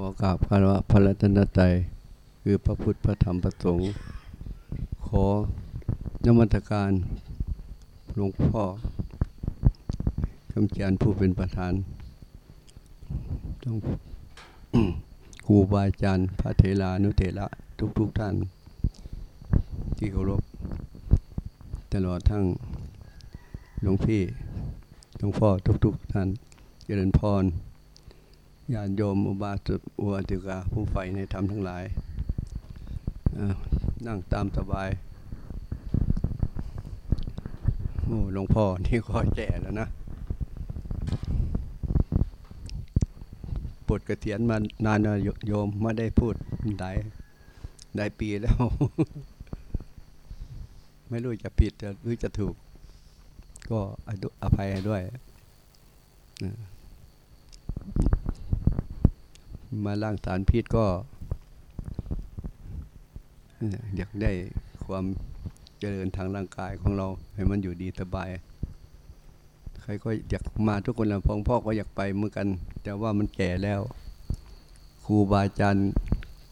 ขอกราบคารวะพระรัตนตรัยคือพระพุทธพระธรรมพระสงฆ์ขอนมัตการหลวงพ่อคำเจียนผู้เป็นประธานต้องครูบาอาจารย์พระเทลานุเทระทุกๆทท่าน ที่เคารพตลอดทั้งหลวงพี่หลวงพ่อทุกๆท่านเจริญพร ญาณโยมอุบาสกอุบาสิกาผู้ใฝ่ในธรรมทั้งหลาย นั่งตามสบายโอ้หลวงพ่อนี่ก็แก่แล้วนะปวดกระเทียนมานานโยมไม่ได้พูดได้ได้ปีแล้ว ไม่รู้จะผิดหรือจะถูก ก็อภัยด้วย มาล่างสารพิษก็ อยากได้ความเจริญทางร่างกายของเรา ให้มันอยู่ดีสบาย ใครก็อยากมาทุกคนแล้วพงพ่อก็อยากไปเหมือนกัน แต่ว่ามันแก่แล้ว ครูบาอาจารย์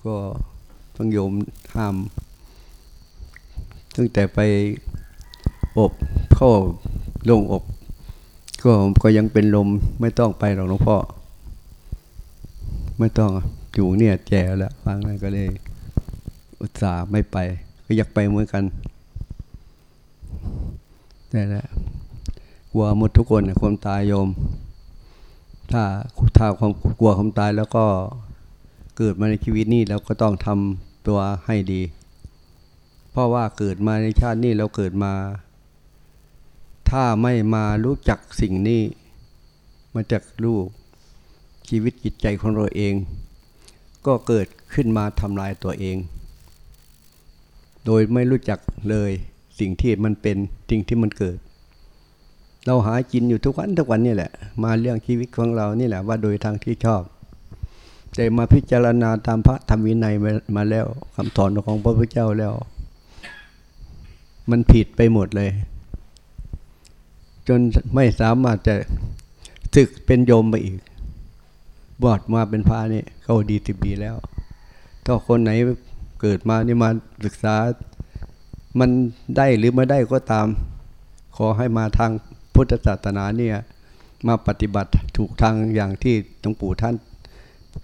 ก็ต้องโยมห้ามตั้งแต่ไปอบเข้าลงอบก็ก็ยังเป็นลมไม่ต้องไปหรอกหลวงพ่อ ไม่ต้องอยู่เนี่ยแก่แล้วฟังนั้นก็เลย อุตส่าห์ไม่ไป ก็อยากไปเหมือนกันแต่ละกลัวหมดทุกคนความตายโยม ถ้าถ้าความกลัวความตายแล้วก็เกิดมาในชีวิตนี้เราก็ต้องทำตัวให้ดี เพราะว่าเกิดมาในชาตินี้เราเกิดมา ถ้าไม่มารู้จักสิ่งนี้มาจากรู้ ชีวิตจิตใจของเราเอง ก็เกิดขึ้นมาทำลายตัวเอง โดยไม่รู้จักเลยสิ่งที่มันเป็นสิ่งที่มันเกิด เราหากินอยู่ทุกวันทุกวันนี่แหละ มาเรื่องชีวิตของเรานี่แหละว่าโดยทางที่ชอบ แต่มาพิจารณาตามพระธรรมวินัยมาแล้วคำสอนของพระพุทธเจ้าแล้ว มันผิดไปหมดเลย จนไม่สามารถจะศึกเป็นโยมไปอีก บวชมาเป็นพระนี่เขาดีสิบปีแล้ว ถ้าคนไหนเกิดมานี่มาศึกษา มันได้หรือไม่ได้ก็ตาม ขอให้มาทางพุทธศาสนาเนี่ยมาปฏิบัติถูกทางอย่างที่หลวงปู่ท่าน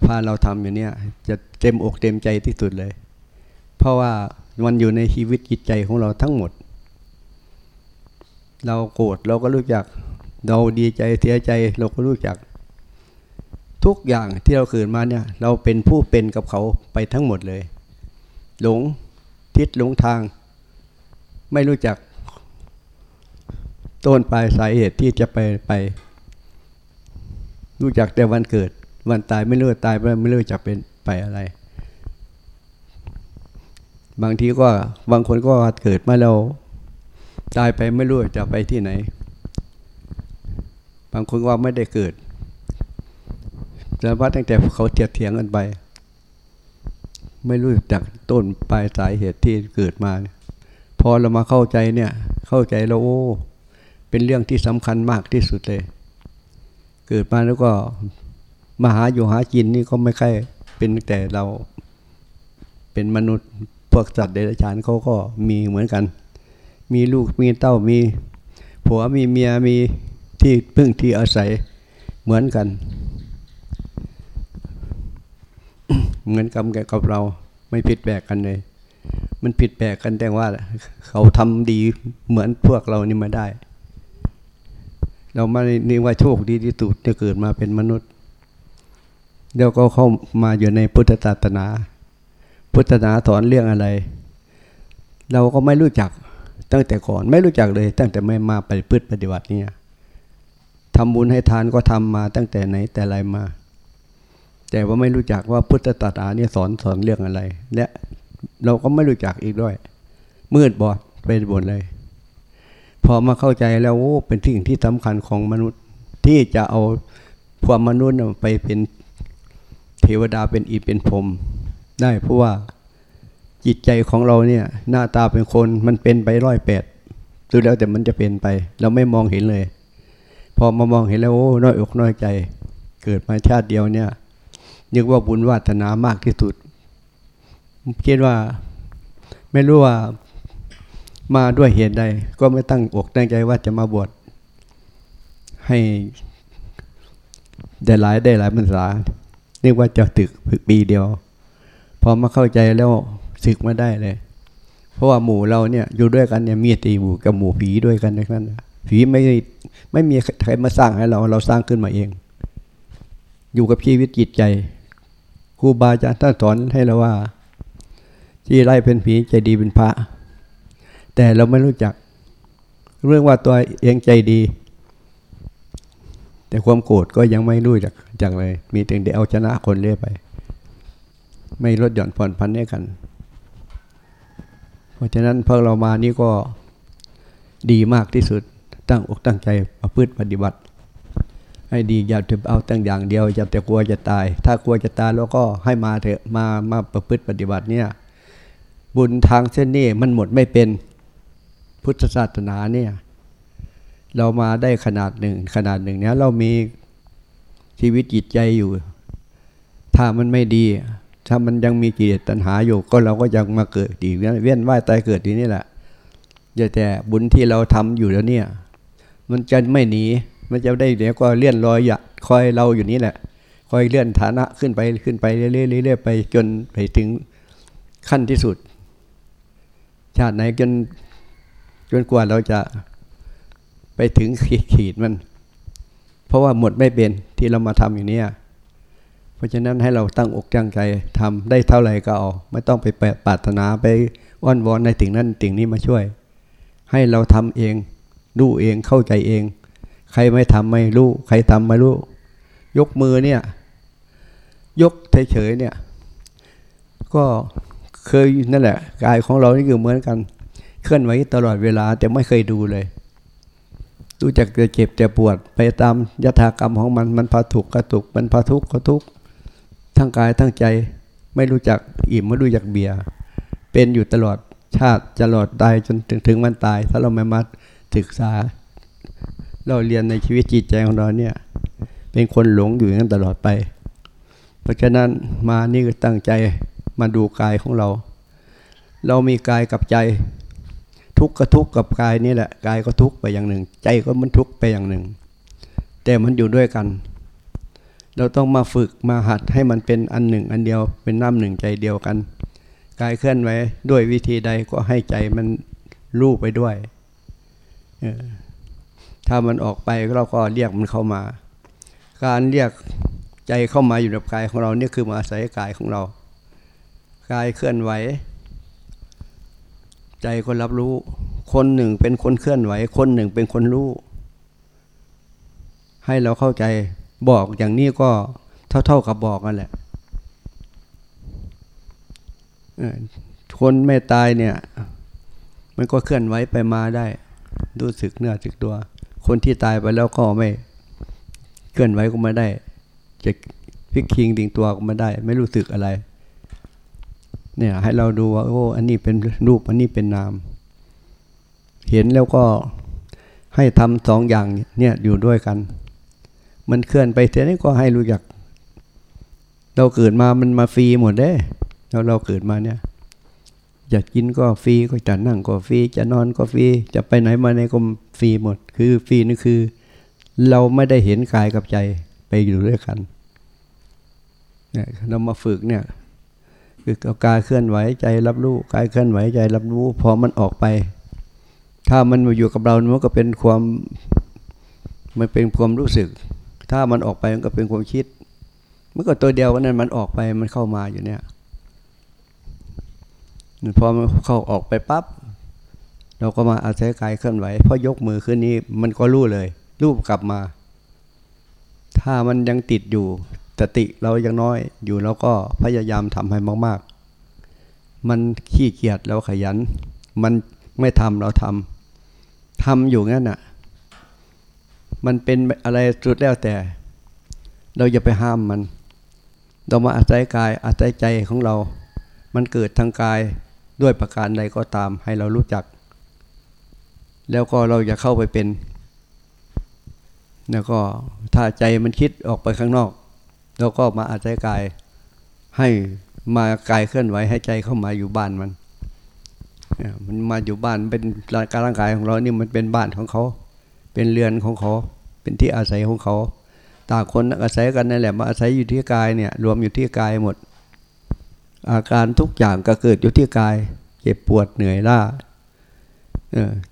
พาเราทำอย่างนี้จะเต็มอกเต็มใจที่สุดเลย เพราะว่ามันอยู่ในชีวิตจิตใจของเราทั้งหมด เราโกรธเราก็รู้จัก เราดีใจเสียใจเราก็รู้จัก ทุกอย่างที่เราเกิดมาเนี่ยเราเป็นผู้เป็นกับเขาไปทั้งหมดเลย หลงทิศหลงทาง ไม่รู้จัก ต้นปลายสาเหตุที่จะไปไป รู้จักแต่วันเกิด วันตายไม่รู้ตายไปไม่รู้จะเป็นไปอะไร บางทีก็บางคนก็เกิดมาแล้วตายไปไม่รู้จะไปที่ไหน บางคนว่าไม่ได้เกิด สารพัดตั้งแต่เขาเทียเถียงกันไป ไม่รู้จักต้นปลายสาเหตุที่เกิดมา พอเรามาเข้าใจเนี่ย เข้าใจเราโอ้ เป็นเรื่องที่สำคัญมากที่สุดเลย เกิดมาแล้วก็มาหาอยู่หากินนี่ก็ไม่ค่เป็นแต่เราเป็นมนุษย์พวกสัตว์เดรัจฉานเขาก็มีเหมือนกัน มีลูกมีเต้ามีผัวมีเมียมีที่พึ่งที่อาศัยเหมือนกัน เหมือนกับกับเราไม่ผิดแปลกกันเลย มันผิดแปลกกันแต่ว่า เขาทำดีเหมือนพวกเรานี่มาได้ เราไม่นี่ว่าโชคดีที่สุดจะเกิดมาเป็นมนุษย์เดี๋ยวก็เข้ามาอยู่ในพุทธศาสนา พุทธศาสนาสอนเรื่องอะไร เราก็ไม่รู้จักตั้งแต่ก่อนไม่รู้จักเลย ตั้งแต่ไม่มาไปพฤติปฏิบัติเนี่ยทำบุญให้ทานก็ทำมาตั้งแต่ไหนแต่ไรมา แต่ว่าไม่รู้จักว่าพุทธศาสนาเนี่ยสอนสอนเรื่องอะไร และเราก็ไม่รู้จักอีกด้วย มืดบอดไปบนเลย พอมาเข้าใจแล้วโอ้เป็นสิ่งที่สำคัญของมนุษย์ที่จะเอาความมนุษย์ไปเป็นเทวดาเป็นอีเป็นพรมได้เพราะว่าจิตใจของเราเนี่ยหน้าตาเป็นคนมันเป็นไปร้อยแปดดูแล้วแต่มันจะเป็นไป เราไม่มองเห็นเลย พอมามองเห็นแล้วโอ้น้อยอกน้อยใจ เกิดมาชาติเดียวเนี่ย นึกว่าบุญวาสนามากที่สุดคิดว่าไม่รู้ว่ามาด้วยเหตุใด ก็ไม่ตั้งอกตั้งใจว่าจะมาบวชให้ได้หลายได้หลายพรรษาเรียกว่าจะตึกปีเดียว พอมาเข้าใจแล้วศึกมาได้เลย เพราะว่าหมู่เราเนี่ยอยู่ด้วยกันเนี่ยมีตีหมู่กับหมู่ผีด้วยกันนั้นผีไม่ไม่มีใครมาสร้างให้เราเราสร้างขึ้นมาเอง อยู่กับชีวิตจิตใจ รูบาอาจารย์ท่านสอนให้เราว่า ที่ไล่เป็นผีใจดีเป็นพระ แต่เราไม่รู้จัก เรื่องว่าตัวเองใจดี แต่ความโกรธก็ยังไม่รู้จักจังเลย มีแต่เดี๋ยวเอาชนะคนเรื่อยไป ไม่ลดหย่อนผ่อนพันให้กัน เพราะฉะนั้นพวกเรามานี่ก็ดีมากที่สุดตั้งอกตั้งใจประพฤติปฏิบัติ ให้ดีอย่าจะเอาตั้งอย่างเดียวอย่าแต่กลัวจะตาย ถ้ากลัวจะตายแล้วก็ให้มาเถอะมามาประพฤติปฏิบัติเนี่ยบุญทางเส้นนี้มันหมดไม่เป็นพุทธศาสนาเนี่ยเรามาได้ขนาดหนึ่งขนาดหนึ่งเนี้ยเรามีชีวิตจิตใจอยู่ ถ้ามันไม่ดี ถ้ามันยังมีกิเลสตัณหาอยู่ ก็เราก็ยังมาเกิดอีกเวียนว่ายตายเกิดทีนี่แหละอย่าแต่บุญที่เราทำอยู่แล้วเนี่ย มันจะไม่หนี มันจะได้เดี๋ยวก็เลื่อนลอยอย่าคอยเราอยู่นี่แหละ คอยเลื่อนฐานะขึ้นไปขึ้นไปเรื่อยๆไปจนไปถึงขั้นที่สุด ชาติไหนจนจนกว่าเราจะไปถึงขีดมัน เพราะว่าหมดไม่เป็นที่เรามาทำอย่างนี้เพราะฉะนั้นให้เราตั้งอกตั้งใจทำได้เท่าไหร่ก็เอาไม่ต้องไปปรารถนาไปอ้อนวอนในสิ่งนั้นสิ่งนี้มาช่วย ให้เราทำเองรู้เองเข้าใจเอง ใครไม่ทำไม่รู้ ใครทำไม่รู้ ยกมือเนี่ย ยกเฉยๆเนี่ย ก็เคยนั่นแหละกายของเรานี่คือเหมือนกัน เคลื่อนไหวตลอดเวลา แต่ไม่เคยดูเลย ดูจากจะเจ็บจะปวดไปตามยถากรรมของมันมันพาถูกกระตุกมันพาทุกข์ก็ทุกข์ทั้งกายทั้งใจไม่รู้จักอิ่มไม่รู้จักเบียร์เป็นอยู่ตลอดชาติตลอดตายจนถึงถึงมันตาย ถ้าเราไม่มาศึกษา เราเรียนในชีวิตจิตใจของเราเนี่ย เป็นคนหลงอยู่อย่างนั้นตลอดไป เพราะฉะนั้นมานี่ก็ตั้งใจมาดูกายของเรา เรามีกายกับใจ ทุกข์ก็ทุกข์กับกายนี่แหละกายก็ทุกข์ไปอย่างหนึ่ง ใจก็มันทุกข์ไปอย่างหนึ่ง แต่มันอยู่ด้วยกัน เราต้องมาฝึกมาหัดให้มันเป็นอันหนึ่ง อันเดียวเป็นน้ำหนึ่งใจเดียวกันกายเคลื่อนไหวด้วยวิธีใดก็ให้ใจมันรู้ไปด้วย ถ้ามันออกไปเราก็เรียกมันเข้ามา การเรียกใจเข้ามาอยู่ในกายของเราเนี่ยคือมาอาศัยกายของเรา กายเคลื่อนไหว ใจก็รับรู้ คนหนึ่งเป็นคนเคลื่อนไหว คนหนึ่งเป็นคนรู้ ให้เราเข้าใจบอกอย่างนี้ก็เท่าๆกับบอกนั่นแหละคนไม่ตายเนี่ย มันก็เคลื่อนไหวไปมาได้ รู้สึกเนื้อสึกตัว คนที่ตายไปแล้วก็ไม่เคลื่อนไหวก็ไม่ได้ จะพิกคิงดิ่งตัวก็ไม่ได้ ไม่รู้สึกอะไร เนี่ยให้เราดูว่าโอ้อันนี้เป็นรูปอันนี้เป็นนาม เห็นแล้วก็ให้ทำสองอย่างเนี่ยอยู่ด้วยกัน มันเคลื่อนไปเท่านี้ก็ให้รู้จัก เราเกิดมามันมาฟรีหมดเด้เราเราเกิดมาเนี่ย จะกินก็ฟรีก็จะนั่งก็ฟรีจะนอนก็ฟรีจะไปไหนมาไหนก็ฟรีหมด คือฟรีนี่คือ เราไม่ได้เห็นกายกับใจไปอยู่ด้วยกันเนี่ยเรามาฝึกเนี่ยคือกายเคลื่อนไหวใจรับรู้กายเคลื่อนไหวใจรับรู้พอมันออกไป ถ้ามันมาอยู่กับเรามันก็เป็นความมันเป็นความรู้สึก ถ้ามันออกไปมันก็เป็นความคิดมันก็ตัวเดียวกันนั้นมันออกไปมันเข้ามาอยู่เนี่ย พอมันเข้าออกไปปั๊บเราก็มาอาศัยกายเคลื่อนไหวพอยกมือขึ้นนี้มันก็รู้เลย รูปกลับมา ถ้ามันยังติดอยู่สติเรายังน้อยอยู่แล้วก็พยายามทำให้มาก ๆ มันขี้เกียจเราขยัน มันไม่ทำเราทำทำอยู่งั้นอะ มันเป็นอะไรสุดแล้วแต่ เราอย่าไปห้ามมัน เรามาอาศัยกายอาศัยใจของเรา มันเกิดทางกาย ด้วยประการใดก็ตามให้เรารู้จัก แล้วก็เราจะเข้าไปเป็น แล้วก็ถ้าใจมันคิดออกไปข้างนอก เราก็มาอาศัยกายให้มากายเคลื่อนไหวให้ใจเข้ามาอยู่บ้านมันมันมาอยู่บ้านเป็นการร่างกายของเรานี่มันเป็นบ้านของเขา เป็นเรือนของเขา เป็นที่อาศัยของเขา ต่างคนอาศัยกันนั่นแหละมาอาศัยอยู่ที่กายเนี่ยรวมอยู่ที่กายหมด อาการทุกอย่างก็เกิดอยู่ที่กาย เจ็บปวดเหนื่อยล้า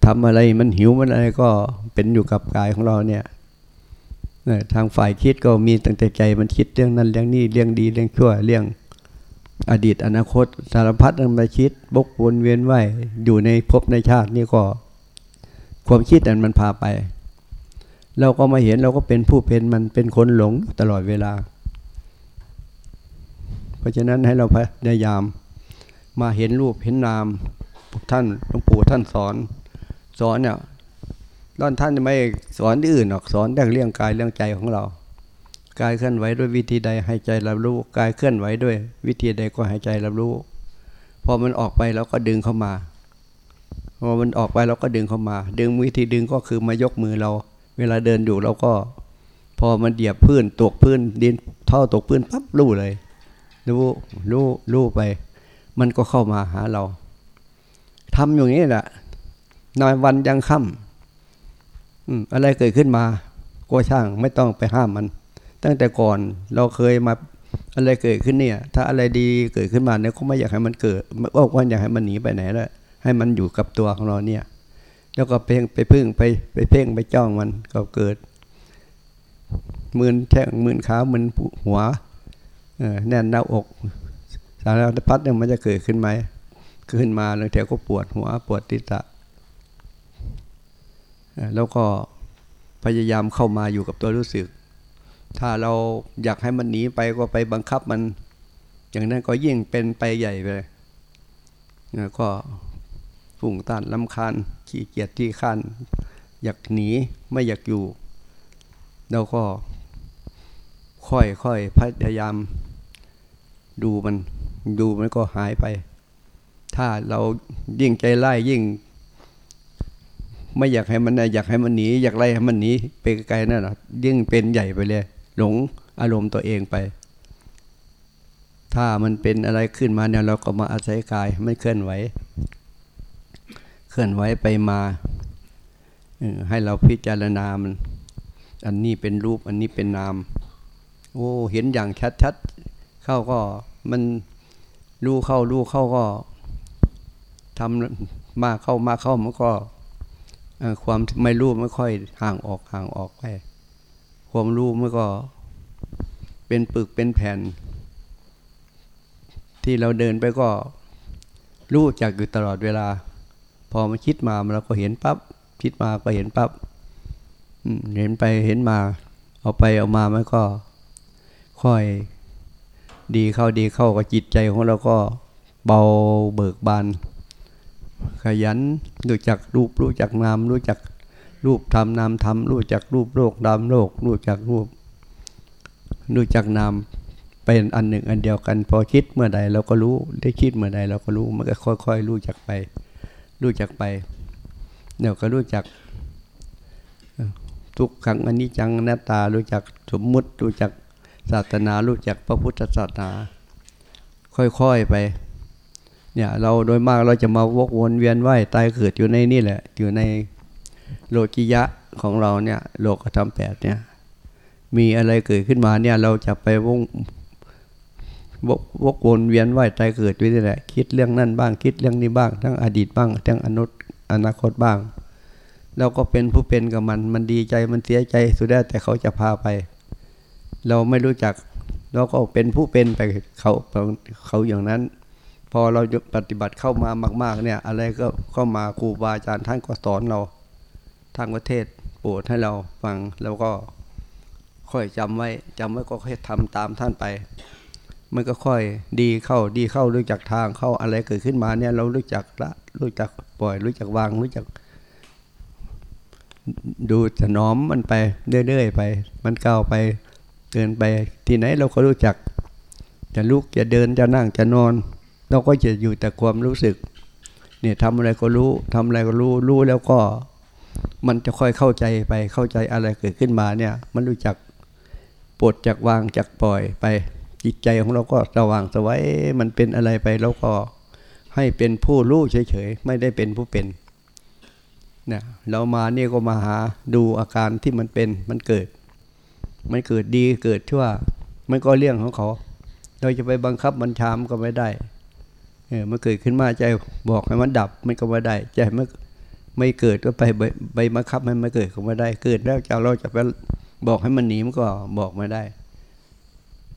ทำอะไรมันหิวมันอะไรก็เป็นอยู่กับกายของเราเนี่ยทางฝ่ายคิดก็มีตั้งแต่ใจมันคิดเรื่องนั้นเรื่องนี้เรื่องดีเรื่องชั่วเรื่องอดีตอนาคตสารพัดมันมาคิดบกวนเวียนไหวอยู่ในภพในชาตินี่ก็ความคิดนั้นมันพาไป เราก็มาเห็นเราก็เป็นผู้เป็นมันเป็นคนหลงตลอดเวลา เพราะฉะนั้นให้เราพยายามมาเห็นรูปเห็นนามท่านหลวงปู่ท่านสอน สอนเนี่ยด้านท่านไม่สอนที่อื่นหรอกสอนเรื่องเรื่องกายเรื่องใจของเรากายเคลื่อนไหวด้วยวิธีใดให้ใจรับรู้กายเคลื่อนไหวด้วย วิธีใดก็ให้ใจรับรู้พอมันออกไปเราก็ดึงเข้ามาพอมันออกไปเราก็ดึงเข้ามา ดึงวิธีดึงก็คือมายกมือเรา เวลาเดินอยู่เราก็ พอมันเหยียบพื้นตกพื้นดินเท่าตกพื้นปั๊บรู้เลย รู้รู้รู้ไป มันก็เข้ามาหาเราทำอย่างนี้แหละนอยวันยังค่ำอะไรเกิดขึ้นมาก็ช่างไม่ต้องไปห้ามมัน ตั้งแต่ก่อนเราเคยมาอะไรเกิดขึ้นเนี่ย ถ้าอะไรดีเกิดขึ้นมาเนี่ยก็ไม่อยากให้มันเกิดว่าว่าอยากให้มันหนีไปไหนแล้วให้มันอยู่กับตัวของเราเนี่ย แล้วก็เพ่งไปพึ่งไปไปเพ่งไปจ้องมันก็เกิด มืนแท่งมืนขามืนหัว แน่นหน้าอกสารพัดเนี่ยมันจะเกิดขึ้นไหมขึ้นมาแล้วแถวก็ปวดหัวปวดติตะแล้วก็พยายามเข้ามาอยู่กับตัวรู้สึก ถ้าเราอยากให้มันหนีไปก็ไปบังคับมัน อย่างนั้นก็ยิ่งเป็นไปใหญ่ไปก็ฝุ่งต้านลำคาญขี้เกียจที่ข้นอยากหนีไม่อยากอยู่ เราก็ค่อยค่อยพยายาม ดูมันดูมันก็หายไป ถ้าเรายิ่งใจไล่ยิ่ง ไม่อยากให้มันอยากให้มันหนีอยากไล่ให้มันหนีไปไกลนั่นแหรอยิ่งเป็นใหญ่ไปเลย หลงอารมณ์ตัวเองไป ถ้ามันเป็นอะไรขึ้นมาเนี่ยเราก็มาอาศัยกายไม่เคลื่อนไหว เคลื่อนไหวไปมาให้เราพิจารณามัน อันนี้เป็นรูป อันนี้เป็นนาม โอ้ เห็นอย่างชัดๆ เข้าก็มันรู้เข้ารู้เข้าก็ทำมาเข้ามาเข้ามันก็ความไม่รู้ไม่ค่อยห่างออกห่างออกไปความรู้มันก็เป็นปึกเป็นแผ่น ที่เราเดินไปก็รู้จักอยู่ตลอดเวลา พอมาคิดมาเราก็เห็นปับ๊บคิดมาก็เห็นปับ๊บเห็นไปเห็นมา เอาไปเอามามันก็ค่อย ดีเข้าดีเข้ากับจิตใจของเราก็เบาเบิกบาน ขยันรู้จักรูปรู้จักนามรู้จักรูปธรรมนามธรรมรู้จักรูปโลกนามโลกรู้จักรูป รู้จักนามเป็นอันหนึ่งอันเดียวกัน พอคิดเมื่อใดเราก็รู้ได้คิดเมื่อใดเราก็รู้มันก็ค่อย ๆ รู้จักไป รู้จักไปเดี๋ยวก็รู้จักทุกครั้งอันนี้จังหน้าตารู้จักสมมุติรู้จัก ศาสนารู้จักพระพุทธศาสนา ค่อยๆไป เนี่ยเราโดยมากเราจะมาวกวนเวียนไหวตายเกิดอยู่ในนี่แหละ อยู่ในโลกิยะของเราเนี่ย โลกธรรมแปดเนี่ย มีอะไรเกิดขึ้นมาเนี่ย เราจะไปวงวกวนเวียนไหวใจเกิดไว้นี่แหละ คิดเรื่องนั่นบ้าง คิดเรื่องนี้บ้าง ทั้งอดีตบ้าง ทั้งอนุอนาคตบ้างเราก็เป็นผู้เป็นกับมัน มันดีใจ มันเสียใจ สุดแท้แต่เขาจะพาไป เราไม่รู้จัก เราก็เป็นผู้เป็นไปเขาเขาอย่างนั้น พอเราปฏิบัติเข้ามามาก ๆ เนี่ย อะไรก็เข้ามาครูบาอาจารย์ท่านก็สอนเราทางประเทศโปรดให้เราฟังแล้วก็ค่อยจำไว้จำไว้ก็ค่อยทำตามท่านไป มันก็ค่อยดีเข้าดีเข้ารู้จักทางเข้าอะไรเกิดขึ้นมาเนี่ยเรารู้จักละรู้จักปล่อย รู้จักวางรู้จัก ดูจะน้อมมันไปเรื่อยๆไป มันก้าวไป เดินไปที่ไหนเราก็รู้จัก จะลุกจะเดินจะนั่งจะนอน เราก็จะอยู่แต่ความรู้สึก เนี่ยทำอะไรก็รู้ทำอะไรก็รู้รู้แล้วก็ มันจะค่อยเข้าใจไปเข้าใจอะไรเกิดขึ้นมาเนี่ย มันรู้จักปลดจากวางจากปล่อยไป จิตใจของเราก็สว่างสวัยมันเป็นอะไรไปแล้วก็ให้เป็นผู้รู้เฉยๆไม่ได้เป็นผู้เป็นเนี่ยเรามาเนี่ยก็มาหาดูอาการที่มันเป็นมันเกิด มันเกิดดีเกิดชั่วมันก็เรื่องของเขา เราจะไปบังคับบัญชามก็ไม่ได้ เออมันเกิดขึ้นมาใจบอกให้มันดับมันก็ไม่ได้ ใจไม่ไม่เกิดก็ไปไปบังคับให้มันเกิดก็ไม่ได้ เกิดแล้วจะเราจะไปบอกให้มันหนีมันก็บอกไม่ได้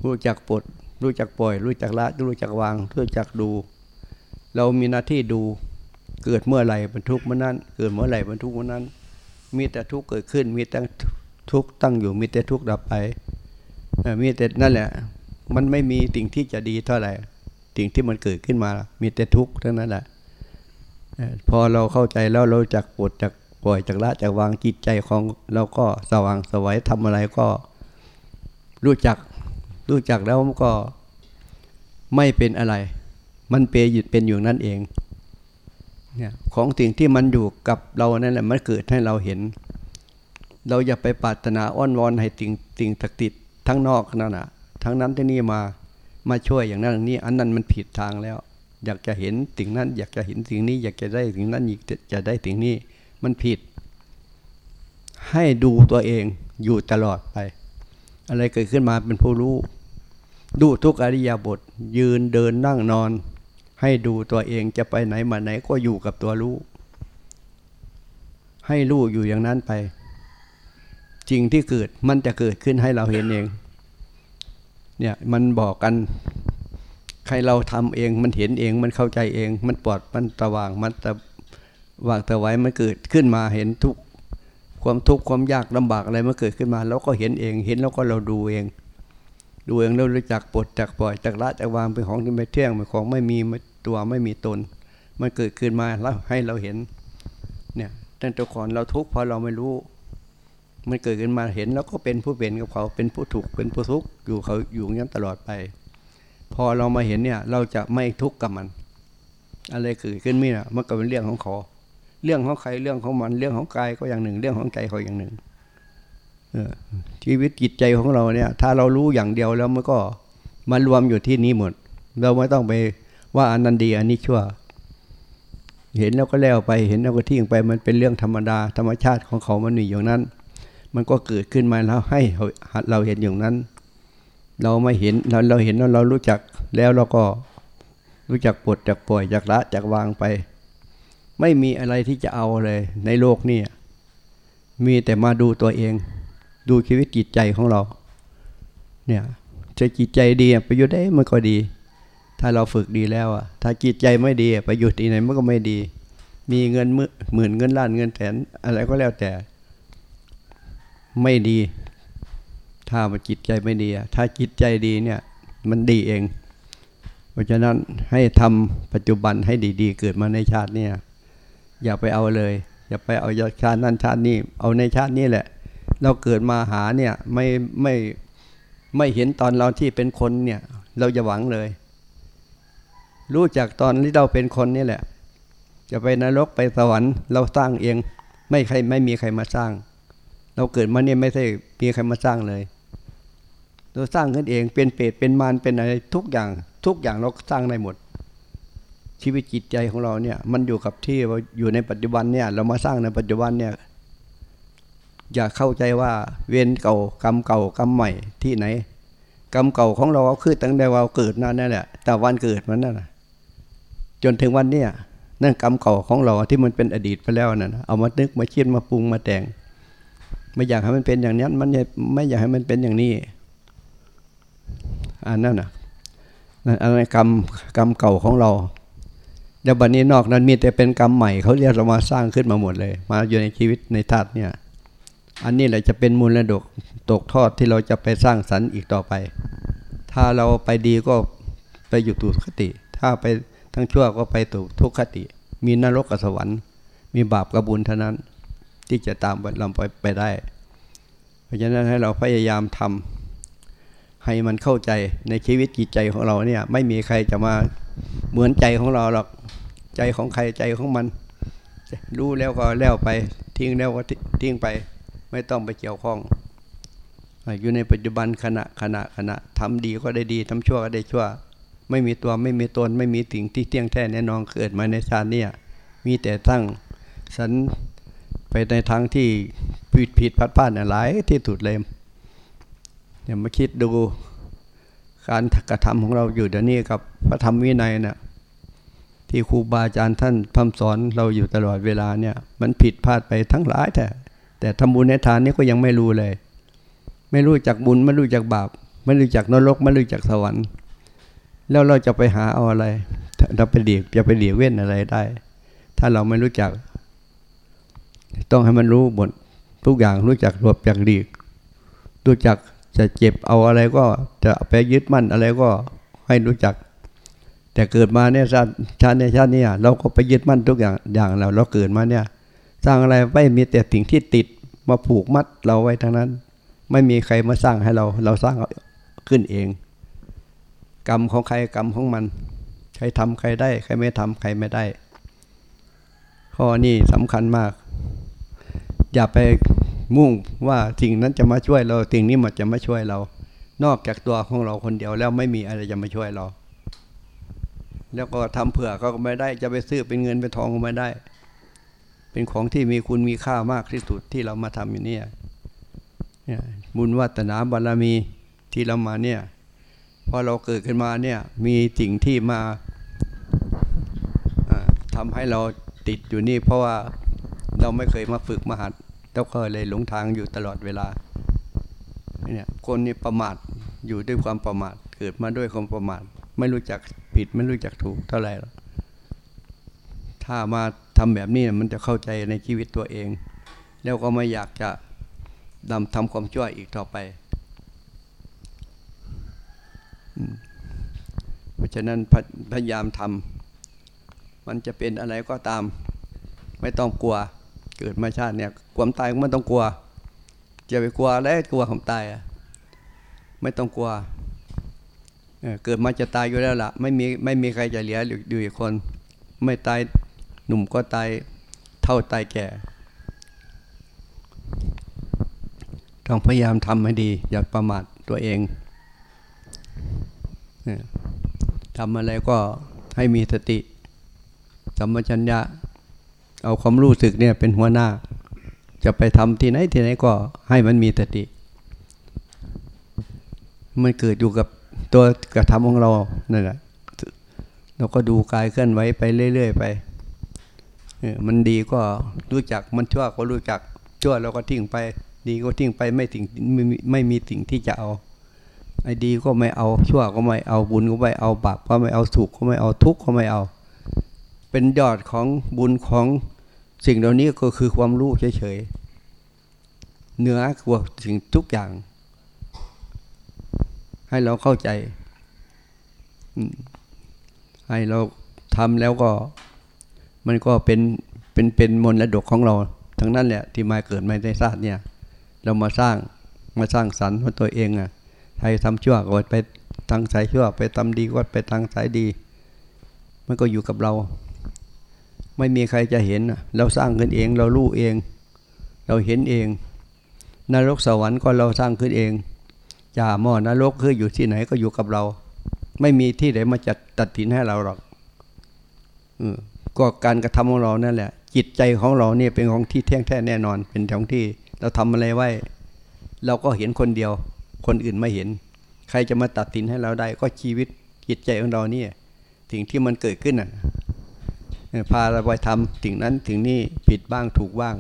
รู้จักปลดรู้จักปล่อย รู้จักละรู้จักวางรู้จักดู เรามีหน้าที่ดู เกิดเมื่อไหร่บรรทุกเมื่อนั้น เกิดเมื่อไหร่บรรทุกเมื่อนั้น มีแต่ทุกข์เกิดขึ้นมีแต่ ทุกข์ตั้งอยู่มีแต่ทุกข์ดับไปมีแต่นั่นแหละ มันไม่มีสิ่งที่จะดีเท่าไหร่สิ่งที่มันเกิดขึ้นมา มีแต่ทุกข์ทั้งนั้นแหละพอเราเข้าใจแล้วเราจักปลดจักปล่อยจักละจักวางจิตใจของเราก็สว่างสวัยทำอะไรก็ รู้จักรู้จักแล้วมันก็ไม่เป็นอะไร มันเปยเป็นอยู่นั่นเองเนี่ยของสิ่งที่มันอยู่กับเรานั่นแหละมันเกิดให้เราเห็น เราอย่าไปปรารถนาอ้อนวอนให้สิ่งสิ่งศักดิ์สิทธิ์ทั้งนอกนั่นน่ะทั้งนั้นที่นี่มามาช่วยอย่างนั้นอย่างนี้ อันนั้นมันผิดทางแล้ว อยากจะเห็นสิ่งนั้น อยากจะเห็นสิ่งนี้ อยากจะได้สิ่งนั้นอยากจะได้สิ่งนี้ มันผิด ให้ดูตัวเองอยู่ตลอดไป อะไรเกิดขึ้นมาเป็นผู้รู้ ดูทุกอริยบท ยืนเดินนั่งนอน ให้ดูตัวเองจะไปไหนมาไหนก็อยู่กับตัวรู้ ให้รู้อยู่อย่างนั้นไป จริงที่เกิดมันจะเกิดขึ้นให้เราเห็นเอง เนี่ยมันบอกกัน ใครเราทำเองมันเห็นเองมันเข้าใจเอง มันปลอดมันตะว่างมันตะวางตะไว้มันเกิดขึ้นมาเห็นทุกความทุกข์ความยากลำบากอะไรมันเกิดขึ้นมาเราก็เห็นเอง เห็นแล้วก็เราดูเอง ดูเองเรารู้จักปลดจักปล่อยจักละจักวางเป็นของที่ไม่เที่ยงเป็นของไม่มีตัวไม่มีตน มันเกิดขึ้นมาแล้วให้เราเห็น เนี่ยตั้งแต่ก่อนเราทุกข์เพราะเราไม่รู้ มันเกิดขึ้นมาเห็นแล้วก็เป็นผู้เป็นกับเขาเป็นผู้ถูกเป็นผู้ทุกข์อยู่เขาอยู่อย่างนั้นตลอดไป พอเรามาเห็นเนี่ย เราจะไม่ทุกข์กับมัน อะไรเกิดขึ้นมีนะมันก็เป็นเรื่องของเขาเรื่องของใครเรื่องของมันเรื่องของกายก็อย่างหนึ่ง เรื่องของใจเขาอย่างหนึ่งชีวิตจิตใจของเราเนี่ย ถ้าเรารู้อย่างเดียวแล้วมันก็มารวมอยู่ที่นี้หมด เราไม่ต้องไปว่าอันนั้นดีอันนี้ชั่ว เห็นแล้วก็แล้วไปเห็นแล้วก็ทิ้งไปมันเป็นเรื่องธรรมดา ธรรมชาติของเขามันมีอย่างนั้น มันก็เกิดขึ้นมาแล้วให้เราเห็นอย่างนั้น เราไม่เห็นเราเราเห็นแล้วเรารู้จักแล้วเราก็รู้จักปลดจักปล่อยจักละจักวางไป ไม่มีอะไรที่จะเอาเลย ในโลกนี้มีแต่มาดูตัวเอง ดูชีวิตจิตใจของเรา เนี่ยจะจิตใจดีไปอยู่ได้มันก็ดี ถ้าเราฝึกดีแล้วอะ ถ้าจิตใจไม่ดีไปอยู่ที่ไหนมันก็ไม่ดี มีเงินหมื่นเงินล้านเงินแสนอะไรก็แล้วแต่ ไม่ดี ถ้ามันจิตใจไม่ดี ถ้าจิตใจดีเนี่ยมันดีเอง เพราะฉะนั้นให้ทำปัจจุบันให้ดีๆ เกิดมาในชาติเนี่ยอย่าไปเอาเลย อย่าไปเอาชาตินั้นชาตินี้เอาในชาตินี้แหละ เราเกิดมาหาเนี่ยไม่ไม่ไม่เห็นตอนเราที่เป็นคนเนี่ย เราจะหวังเลย รู้จักตอนที่เราเป็นคนนี่แหละ จะไปนรกไปสวรรค์ เราสร้างเอง ไม่ใครไม่มีใครมาสร้าง เราเกิดมาเนี่ยไม่ใช่มีใครมาสร้างเลย เราสร้างขึ้นเองเป็นเปรตเป็นมารเป็นอะไรทุกอย่าง ทุกอย่างเราสร้างได้หมด ชีวิตจิตใจของเราเนี่ย มันอยู่กับที่อยู่ในปัจจุบันเนี่ย เรามาสร้างในปัจจุบันเนี่ย อย่าเข้าใจว่าเวรเก่ากรรมเก่ากรรมใหม่ที่ไหน กรรมเก่าของเราคือตั้งแต่เราเกิดนั่นนั่นแหละแต่วันเกิดมันนั่นจนถึงวันเนี้ยนั่นกรรมเก่าของเราที่มันเป็นอดีตไปแล้วนั่นเอามานึกมาคิดมาปรุงมาแต่ง ไม่อยากให้มันเป็นอย่างนี้มันไม่อยากให้มันเป็นอย่างนี้อันนั้นนะนั่นอะไรกรรมกรรมเก่าของเราเดี๋ยวบัดนี้นอกนั้นมีแต่เป็นกรรมใหม่เขาเรียกเรามาสร้างขึ้นมาหมดเลย มาอยู่ในชีวิตในธาตุเนี่ย อันนี้แหละจะเป็นมูลดกตกทอดที่เราจะไปสร้างสรรค์อีกต่อไป ถ้าเราไปดีก็ไปอยู่ตุคติ ถ้าไปทั้งชั่วก็ไปตุทุกขติ มีนรกกับสวรรค์ มีบาปกับบุญเท่านั้น ที่จะตามเราไปไปได้ เพราะฉะนั้นให้เราพยายามทำให้มันเข้าใจในชีวิตจิตใจของเราเนี่ย ไม่มีใครจะมาเหมือนใจของเราหรอกใจของใครใจของมัน รู้แล้วก็แล้วไป ทิ้งแล้วก็ทิ้งไป ไม่ต้องไปเกี่ยวข้องอยู่ในปัจจุบันขณะขณะขณะทำดีก็ได้ดีทำชั่วก็ได้ชั่ว ไม่มีตัวไม่มีตน ไม่มีสิ่งที่เที่ยงแท้แน่นอนเกิดมาในชาตินี้มีแต่ตั้งสัน ไปในทางที่ผิดผิดพัดพลาดหลายที่สุดเลยอย่ามาคิดดูการกระทำของเราอยู่เดี๋ยวนี้กับพระธรรมวินัยเนะ่ยที่ครูบาอาจารย์ท่านพำสอนเราอยู่ตลอดเวลาเนี่ยมันผิดพลาดไปทั้งหลายแต่แต่ทำบุญในทานนี้ก็ยังไม่รู้เลย ไม่รู้จักบุญไม่รู้จักบาปไม่รู้จักนรกไม่รู้จักสวรรค์ แล้วเราจะไปหาเอาอะไรเราไปเดียกจะไปเดียกเว้นอะไรได้ ถ้าเราไม่รู้จัก ต้องให้มันรู้หมดทุกอย่างรู้จักรวบจากดีกรู้จักจะเจ็บเอาอะไรก็จะไปยึดมั่นอะไรก็ให้รู้จัก แต่เกิดมาเนี่ยชาติชาติในชาตินี้เราก็ไปยึดมั่นทุกอย่างอย่างเราเราเกิดมาเนี่ย สร้างอะไรไม่มีแต่สิ่งที่ติดมาผูกมัดเราไว้ทั้งนั้น ไม่มีใครมาสร้างให้เราเราสร้างขึ้นเอง กรรมของใครกรรมของมัน ใครทำใครได้ ใครไม่ทำใครไม่ได้ ข้อนี้สำคัญมาก อย่าไปมุ่งว่าสิ่งนั้นจะมาช่วยเราสิ่งนี้มันจะมาช่วยเรา นอกจากตัวของเราคนเดียวแล้วไม่มีอะไรจะมาช่วยเรา แล้วก็ทำเผื่อก็ไม่ได้จะไปซื้อเป็นเงินเป็นทองก็ไม่ได้ เป็นของที่มีคุณมีค่ามากที่สุดที่เรามาทำอยู่เนี่ยบุญวัฒนาบารมีที่เรามาเนี่ยพอเราเกิดขึ้นมาเนี่ยมีสิ่งที่มาทำให้เราติดอยู่นี่เพราะว่า เราไม่เคยมาฝึกมาหัดแล้วก็เลยหลงทางอยู่ตลอดเวลาเนี่ยคนนี้ประมาทอยู่ด้วยความประมาทเกิดมาด้วยความประมาทไม่รู้จักผิดไม่รู้จักถูกเท่าไหร่หรอกถ้ามาทำแบบนี้มันจะเข้าใจในชีวิตตัวเอง แล้วก็ไม่อยากจะดำทำความชั่วอีกต่อไป เพราะฉะนั้นพยายามทำมันจะเป็นอะไรก็ตาม ไม่ต้องกลัว เกิดมาชาติเนี่ยความตายก็ไม่ต้องกลัวจะไปกลัวอะไรกลัวความตายอะไม่ต้องกลัวเกิดมาจะตายอยู่แล้วล่ะ ไม่มีไม่มีใครจะเหลืออยู่อีกคน ไม่ตายหนุ่มก็ตายเท่าตายแก่ ต้องพยายามทำให้ดี อย่าประมาทตัวเองทำอะไรก็ให้มีสติสัมปชัญญะ เอาความรู้สึกเนี่ยเป็นหัวหน้า จะไปทำที่ไหนที่ไหนก็ให้มันมีสติ มันเกิดอยู่กับตัวกระทำของเรานั่นแหละเราก็ดูกายเคลื่อนไหวไปเรื่อยๆไปมันดีก็รู้จักมันชั่วก็รู้จัก ชั่วเราก็ทิ้งไป ดีก็ทิ้งไปไม่ถึงไม่ไม่มีสิ่งที่จะเอาไอ้ดีก็ไม่เอาชั่วก็ไม่เอาบุญก็ไม่เอาบาปก็ไม่เอาสุขก็ไม่เอาทุกข์ก็ไม่เอา เป็นยอดของบุญของ สิ่งเหล่านี้ก็คือความรู้เฉยๆเหนือกว่าสิ่งทุกอย่าง ให้เราเข้าใจ ให้เราทำแล้วก็ มันก็เป็นเป็นเป็นมนและดกของเรา ทั้งนั้นแหละที่มาเกิดมาในชาติเนี่ย เรามาสร้างมาสร้างสรรค์ตัวเองอะใครทำชั่วก็ไปทางสายชั่วไปทำดีก็ไปทางสายดี มันก็อยู่กับเรา ไม่มีใครจะเห็น เราสร้างขึ้นเอง เรารู้เอง เราเห็นเอง นรกสวรรค์ก็เราสร้างขึ้นเองจ่าหม้อนรกคืออยู่ที่ไหนก็อยู่กับเรา ไม่มีที่ไหนมาจัดตัดสินให้เราหรอกก็การกระทำของเรานั่นแหละ จิตใจของเราเนี่ยเป็นของที่เที่งแท้แน่นอน เป็นของที่ เราทำอะไรไว้ เราก็เห็นคนเดียว คนอื่นไม่เห็น ใครจะมาตัดสินให้เราได้ ก็ชีวิตจิตใจของเราเนี่ยสิ่งที่มันเกิดขึ้นอะ พาเราไปทำถึงนั้นถึงนี่ผิดบ้างถูกบ้าง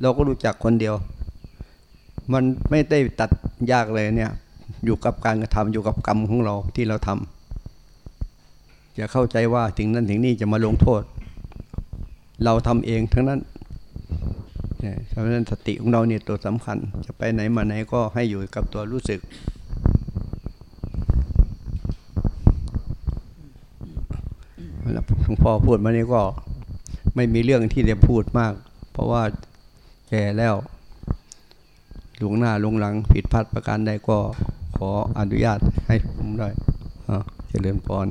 เราก็รู้จักคนเดียว มันไม่ได้ตัดยากเลยเนี่ย อยู่กับการกระทำอยู่กับกรรมของเราที่เราทำจะเข้าใจว่าถึงนั้นถึงนี่จะมาลงโทษ เราทำเองทั้งนั้นเนี่ยเพราะนั้นสติของเราเนี่ยตัวสำคัญ จะไปไหนมาไหนก็ให้อยู่กับตัวรู้สึก หลวงพ่อพูดมานี้ก็ไม่มีเรื่องที่จะพูดมาก เพราะว่าแก่แล้วหลวงหน้าลงหลังผิดพลาดประการใดก็ขออนุญาตให้ผมได้เจริญพร